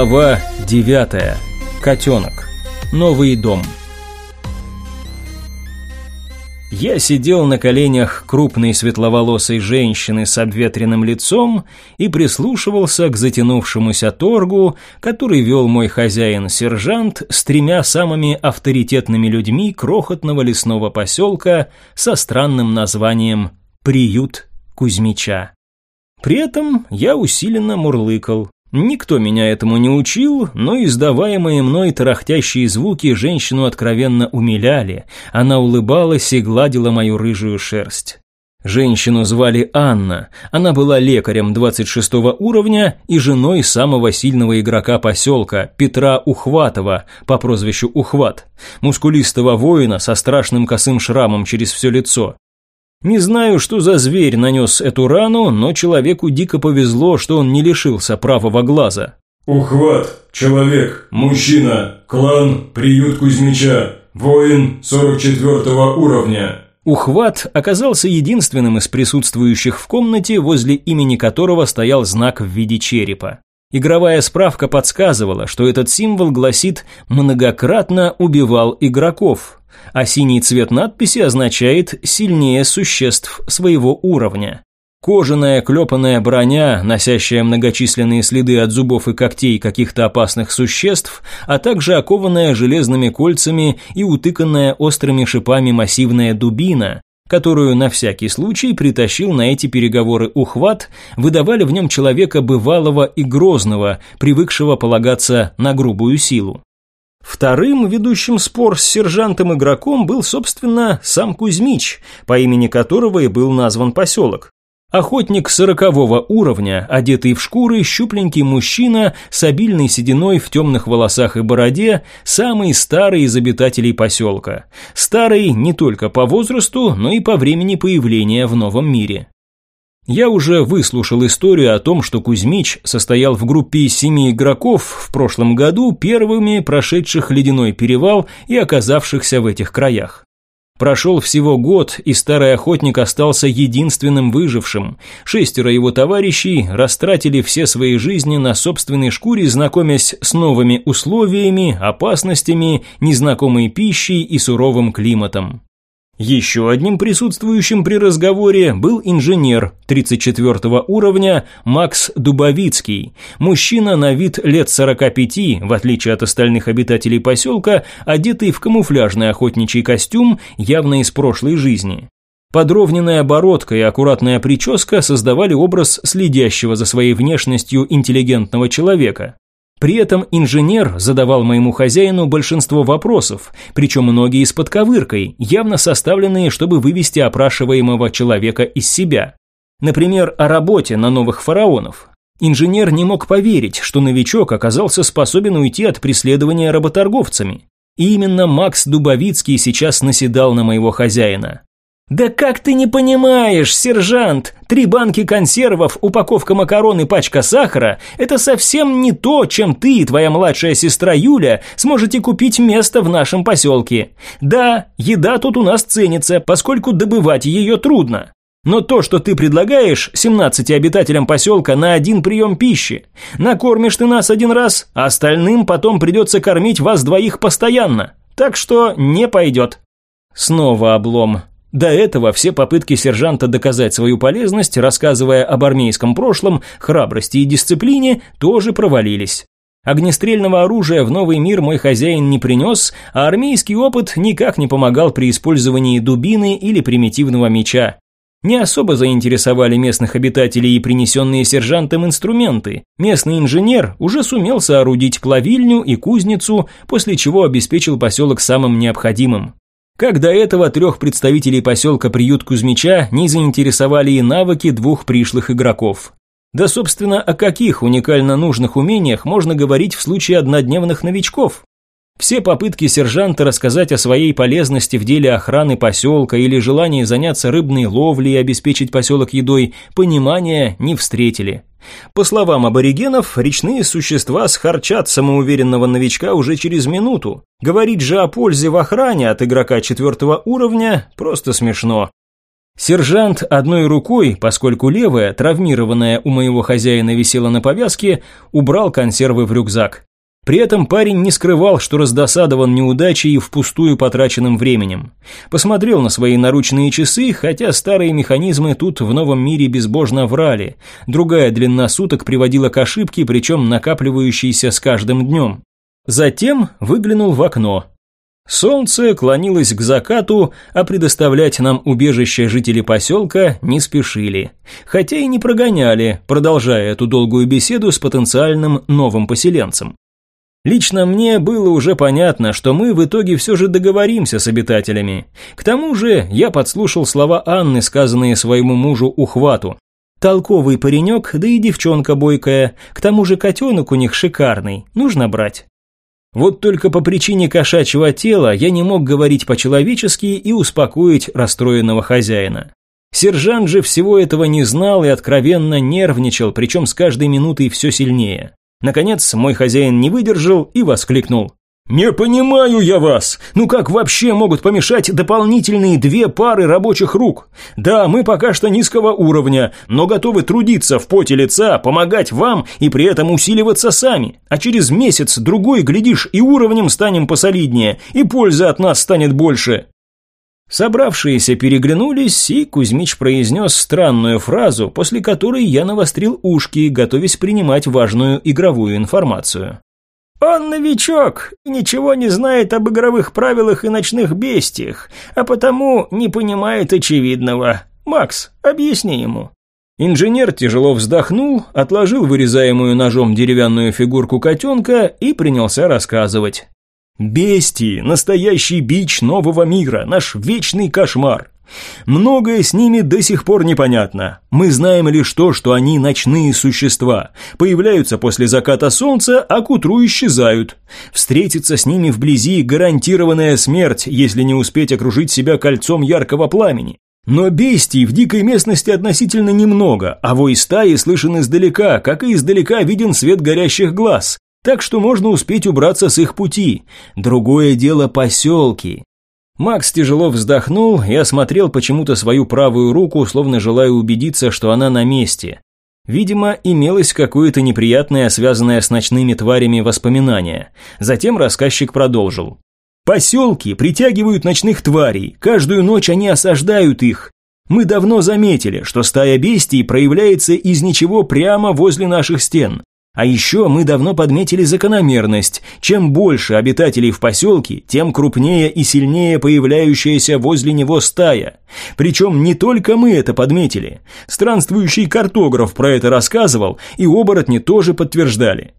Глава 9. Котенок. Новый дом. Я сидел на коленях крупной светловолосой женщины с обветренным лицом и прислушивался к затянувшемуся торгу, который вел мой хозяин-сержант с тремя самыми авторитетными людьми крохотного лесного поселка со странным названием «Приют Кузьмича». При этом я усиленно мурлыкал. Никто меня этому не учил, но издаваемые мной тарахтящие звуки женщину откровенно умиляли. Она улыбалась и гладила мою рыжую шерсть. Женщину звали Анна. Она была лекарем 26 уровня и женой самого сильного игрока поселка, Петра Ухватова, по прозвищу Ухват, мускулистого воина со страшным косым шрамом через все лицо. Не знаю, что за зверь нанес эту рану, но человеку дико повезло, что он не лишился правого глаза. Ухват, человек, мужчина, клан, приют Кузьмича, воин 44 уровня. Ухват оказался единственным из присутствующих в комнате, возле имени которого стоял знак в виде черепа. Игровая справка подсказывала, что этот символ гласит «многократно убивал игроков», а синий цвет надписи означает «сильнее существ своего уровня». Кожаная клепанная броня, носящая многочисленные следы от зубов и когтей каких-то опасных существ, а также окованная железными кольцами и утыканная острыми шипами массивная дубина, которую на всякий случай притащил на эти переговоры ухват, выдавали в нем человека бывалого и грозного, привыкшего полагаться на грубую силу. Вторым ведущим спор с сержантом-игроком был, собственно, сам Кузьмич, по имени которого и был назван поселок. Охотник сорокового уровня, одетый в шкуры, щупленький мужчина с обильной сединой в темных волосах и бороде, самый старый из обитателей поселка. Старый не только по возрасту, но и по времени появления в новом мире. Я уже выслушал историю о том, что Кузьмич состоял в группе семи игроков в прошлом году, первыми прошедших ледяной перевал и оказавшихся в этих краях. Прошел всего год, и старый охотник остался единственным выжившим. Шестеро его товарищей растратили все свои жизни на собственной шкуре, знакомясь с новыми условиями, опасностями, незнакомой пищей и суровым климатом. Еще одним присутствующим при разговоре был инженер 34 уровня Макс Дубовицкий. Мужчина на вид лет 45, в отличие от остальных обитателей поселка, одетый в камуфляжный охотничий костюм, явно из прошлой жизни. Подровненная бородка и аккуратная прическа создавали образ следящего за своей внешностью интеллигентного человека. При этом инженер задавал моему хозяину большинство вопросов, причем многие с подковыркой, явно составленные, чтобы вывести опрашиваемого человека из себя. Например, о работе на новых фараонов. Инженер не мог поверить, что новичок оказался способен уйти от преследования работорговцами. И именно Макс Дубовицкий сейчас наседал на моего хозяина. «Да как ты не понимаешь, сержант? Три банки консервов, упаковка макарон и пачка сахара – это совсем не то, чем ты и твоя младшая сестра Юля сможете купить место в нашем поселке. Да, еда тут у нас ценится, поскольку добывать ее трудно. Но то, что ты предлагаешь 17 обитателям поселка на один прием пищи, накормишь ты нас один раз, а остальным потом придется кормить вас двоих постоянно. Так что не пойдет». Снова облом. До этого все попытки сержанта доказать свою полезность, рассказывая об армейском прошлом, храбрости и дисциплине, тоже провалились. Огнестрельного оружия в новый мир мой хозяин не принес, а армейский опыт никак не помогал при использовании дубины или примитивного меча. Не особо заинтересовали местных обитателей и принесенные сержантом инструменты. Местный инженер уже сумел соорудить плавильню и кузницу, после чего обеспечил поселок самым необходимым. Как до этого трех представителей поселка Приют Кузьмича не заинтересовали и навыки двух пришлых игроков. Да, собственно, о каких уникально нужных умениях можно говорить в случае однодневных новичков? Все попытки сержанта рассказать о своей полезности в деле охраны поселка или желании заняться рыбной ловлей и обеспечить поселок едой понимания не встретили. По словам аборигенов, речные существа схарчат самоуверенного новичка уже через минуту. Говорить же о пользе в охране от игрока четвертого уровня просто смешно. Сержант одной рукой, поскольку левая, травмированная у моего хозяина висела на повязке, убрал консервы в рюкзак. При этом парень не скрывал, что раздосадован неудачей и впустую потраченным временем. Посмотрел на свои наручные часы, хотя старые механизмы тут в новом мире безбожно врали. Другая длина суток приводила к ошибке, причем накапливающейся с каждым днем. Затем выглянул в окно. Солнце клонилось к закату, а предоставлять нам убежище жители поселка не спешили. Хотя и не прогоняли, продолжая эту долгую беседу с потенциальным новым поселенцем. Лично мне было уже понятно, что мы в итоге все же договоримся с обитателями. К тому же я подслушал слова Анны, сказанные своему мужу Ухвату. Толковый паренек, да и девчонка бойкая, к тому же котенок у них шикарный, нужно брать. Вот только по причине кошачьего тела я не мог говорить по-человечески и успокоить расстроенного хозяина. Сержант же всего этого не знал и откровенно нервничал, причем с каждой минутой все сильнее. Наконец, мой хозяин не выдержал и воскликнул. «Не понимаю я вас! Ну как вообще могут помешать дополнительные две пары рабочих рук? Да, мы пока что низкого уровня, но готовы трудиться в поте лица, помогать вам и при этом усиливаться сами. А через месяц-другой, глядишь, и уровнем станем посолиднее, и пользы от нас станет больше. Собравшиеся переглянулись, и Кузьмич произнес странную фразу, после которой я навострил ушки, готовясь принимать важную игровую информацию. «Он новичок и ничего не знает об игровых правилах и ночных бестиях, а потому не понимает очевидного. Макс, объясни ему». Инженер тяжело вздохнул, отложил вырезаемую ножом деревянную фигурку котенка и принялся рассказывать. Бестии – настоящий бич нового мира, наш вечный кошмар. Многое с ними до сих пор непонятно. Мы знаем лишь то, что они ночные существа. Появляются после заката солнца, а к утру исчезают. Встретиться с ними вблизи – гарантированная смерть, если не успеть окружить себя кольцом яркого пламени. Но бестий в дикой местности относительно немного, а вой стаи слышен издалека, как и издалека виден свет горящих глаз. Так что можно успеть убраться с их пути. Другое дело поселки. Макс тяжело вздохнул и осмотрел почему-то свою правую руку, словно желая убедиться, что она на месте. Видимо, имелось какое-то неприятное, связанное с ночными тварями воспоминание. Затем рассказчик продолжил. «Поселки притягивают ночных тварей, каждую ночь они осаждают их. Мы давно заметили, что стая бестий проявляется из ничего прямо возле наших стен. А еще мы давно подметили закономерность. Чем больше обитателей в поселке, тем крупнее и сильнее появляющаяся возле него стая. Причем не только мы это подметили. Странствующий картограф про это рассказывал, и оборотни тоже подтверждали.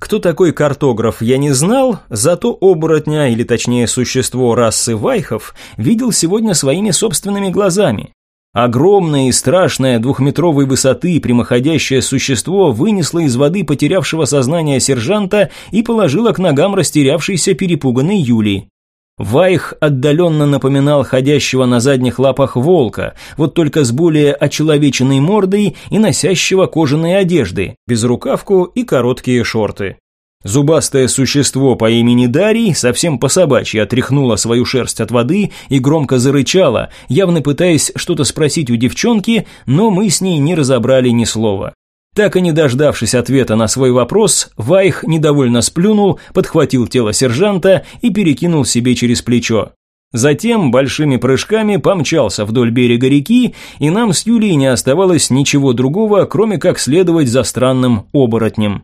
Кто такой картограф, я не знал, зато оборотня, или точнее существо расы вайхов, видел сегодня своими собственными глазами. Огромное и страшное двухметровой высоты прямоходящее существо вынесло из воды потерявшего сознание сержанта и положило к ногам растерявшейся перепуганной Юли. Вайх отдаленно напоминал ходящего на задних лапах волка, вот только с более очеловеченной мордой и носящего кожаные одежды, безрукавку и короткие шорты. Зубастое существо по имени Дарий совсем по-собачьи отряхнуло свою шерсть от воды и громко зарычало, явно пытаясь что-то спросить у девчонки, но мы с ней не разобрали ни слова. Так и не дождавшись ответа на свой вопрос, Вайх недовольно сплюнул, подхватил тело сержанта и перекинул себе через плечо. Затем большими прыжками помчался вдоль берега реки, и нам с Юлей не оставалось ничего другого, кроме как следовать за странным оборотнем.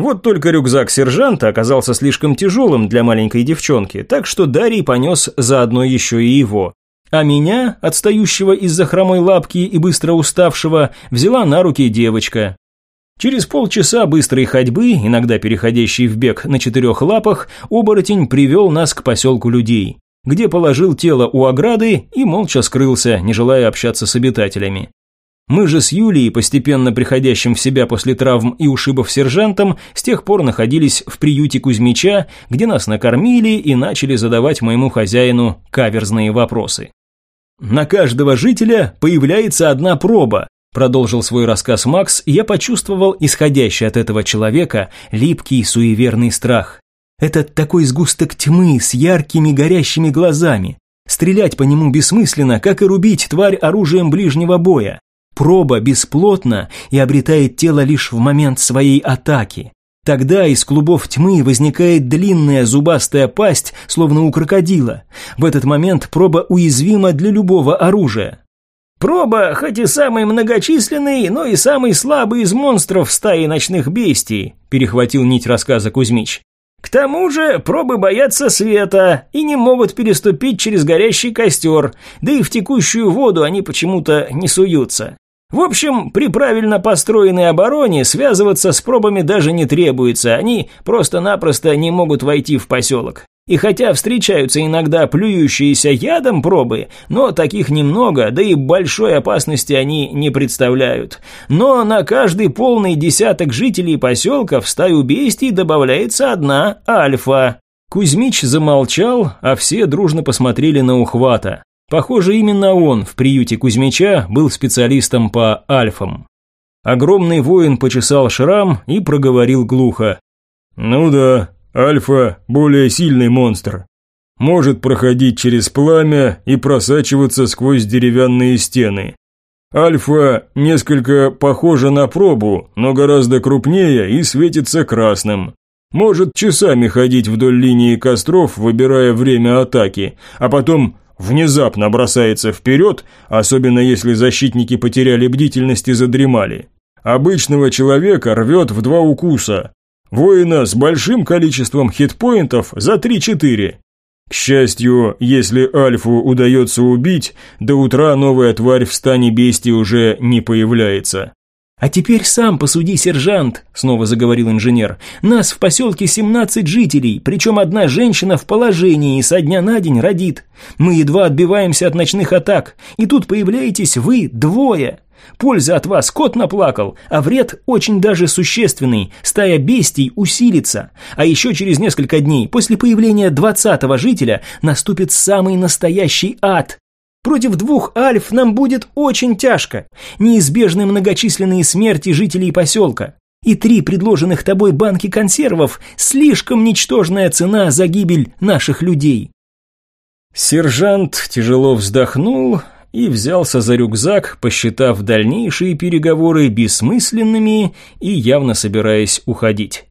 Вот только рюкзак сержанта оказался слишком тяжелым для маленькой девчонки, так что Дарий понес заодно еще и его. А меня, отстающего из-за хромой лапки и быстро уставшего, взяла на руки девочка. Через полчаса быстрой ходьбы, иногда переходящей в бег на четырех лапах, оборотень привел нас к поселку людей, где положил тело у ограды и молча скрылся, не желая общаться с обитателями. Мы же с Юлией, постепенно приходящим в себя после травм и ушибов сержантом, с тех пор находились в приюте Кузьмича, где нас накормили и начали задавать моему хозяину каверзные вопросы. «На каждого жителя появляется одна проба», продолжил свой рассказ Макс, и я почувствовал исходящий от этого человека липкий суеверный страх. Это такой сгусток тьмы с яркими горящими глазами. Стрелять по нему бессмысленно, как и рубить тварь оружием ближнего боя. Проба бесплотна и обретает тело лишь в момент своей атаки. Тогда из клубов тьмы возникает длинная зубастая пасть, словно у крокодила. В этот момент проба уязвима для любого оружия. Проба, хоть и самый многочисленный, но и самый слабый из монстров в стае ночных бестий, перехватил нить рассказа Кузьмич. К тому же пробы боятся света и не могут переступить через горящий костер, да и в текущую воду они почему-то не суются. В общем, при правильно построенной обороне связываться с пробами даже не требуется, они просто-напросто не могут войти в поселок. И хотя встречаются иногда плюющиеся ядом пробы, но таких немного, да и большой опасности они не представляют. Но на каждый полный десяток жителей поселка в стаю бестий добавляется одна альфа. Кузьмич замолчал, а все дружно посмотрели на ухвата. Похоже, именно он в приюте Кузьмича был специалистом по альфам. Огромный воин почесал шрам и проговорил глухо. «Ну да, альфа – более сильный монстр. Может проходить через пламя и просачиваться сквозь деревянные стены. Альфа несколько похожа на пробу, но гораздо крупнее и светится красным. Может часами ходить вдоль линии костров, выбирая время атаки, а потом внезапно бросается вперед, особенно если защитники потеряли бдительность и задремали. Обычного человека рвет в два укуса. Воина с большим количеством хитпоинтов за 3-4. К счастью, если Альфу удается убить, до утра новая тварь в стане бестии уже не появляется. «А теперь сам посуди, сержант», – снова заговорил инженер. «Нас в поселке 17 жителей, причем одна женщина в положении и со дня на день родит. Мы едва отбиваемся от ночных атак, и тут появляетесь вы двое. Польза от вас кот наплакал, а вред очень даже существенный. Стая бестий усилится. А еще через несколько дней после появления двадцатого жителя наступит самый настоящий ад. Против двух альф нам будет очень тяжко. Неизбежны многочисленные смерти жителей поселка. И три предложенных тобой банки консервов – слишком ничтожная цена за гибель наших людей. Сержант тяжело вздохнул и взялся за рюкзак, посчитав дальнейшие переговоры бессмысленными и явно собираясь уходить.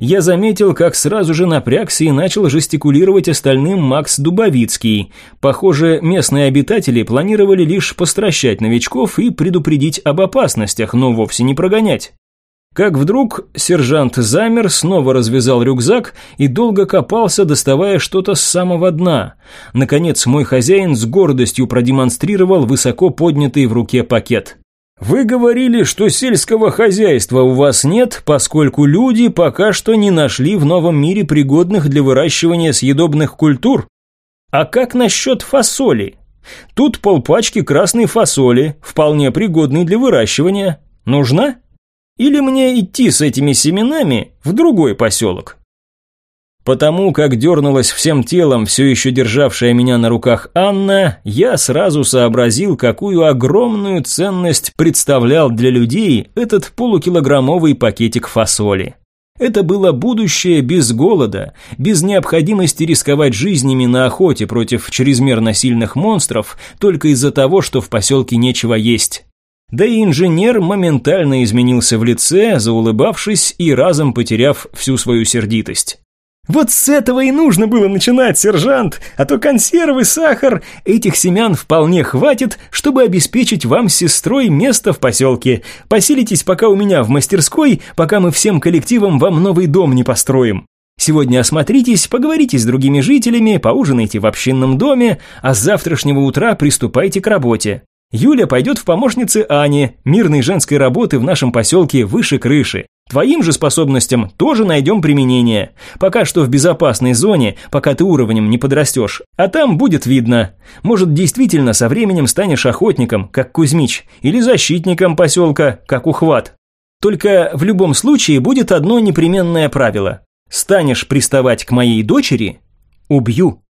Я заметил, как сразу же напрягся и начал жестикулировать остальным Макс Дубовицкий. Похоже, местные обитатели планировали лишь постращать новичков и предупредить об опасностях, но вовсе не прогонять. Как вдруг сержант замер, снова развязал рюкзак и долго копался, доставая что-то с самого дна. Наконец мой хозяин с гордостью продемонстрировал высоко поднятый в руке пакет. Вы говорили, что сельского хозяйства у вас нет, поскольку люди пока что не нашли в новом мире пригодных для выращивания съедобных культур. А как насчет фасоли? Тут полпачки красной фасоли, вполне пригодной для выращивания. Нужна? Или мне идти с этими семенами в другой поселок? Потому как дернулась всем телом все еще державшая меня на руках Анна, я сразу сообразил, какую огромную ценность представлял для людей этот полукилограммовый пакетик фасоли. Это было будущее без голода, без необходимости рисковать жизнями на охоте против чрезмерно сильных монстров только из-за того, что в поселке нечего есть. Да и инженер моментально изменился в лице, заулыбавшись и разом потеряв всю свою сердитость. Вот с этого и нужно было начинать, сержант, а то консервы, сахар, этих семян вполне хватит, чтобы обеспечить вам с сестрой место в поселке. Поселитесь пока у меня в мастерской, пока мы всем коллективом вам новый дом не построим. Сегодня осмотритесь, поговорите с другими жителями, поужинайте в общинном доме, а с завтрашнего утра приступайте к работе. Юля пойдет в помощницы Ани, мирной женской работы в нашем поселке выше крыши. Твоим же способностям тоже найдем применение. Пока что в безопасной зоне, пока ты уровнем не подрастешь. А там будет видно. Может, действительно со временем станешь охотником, как Кузьмич, или защитником поселка, как Ухват. Только в любом случае будет одно непременное правило. Станешь приставать к моей дочери – убью.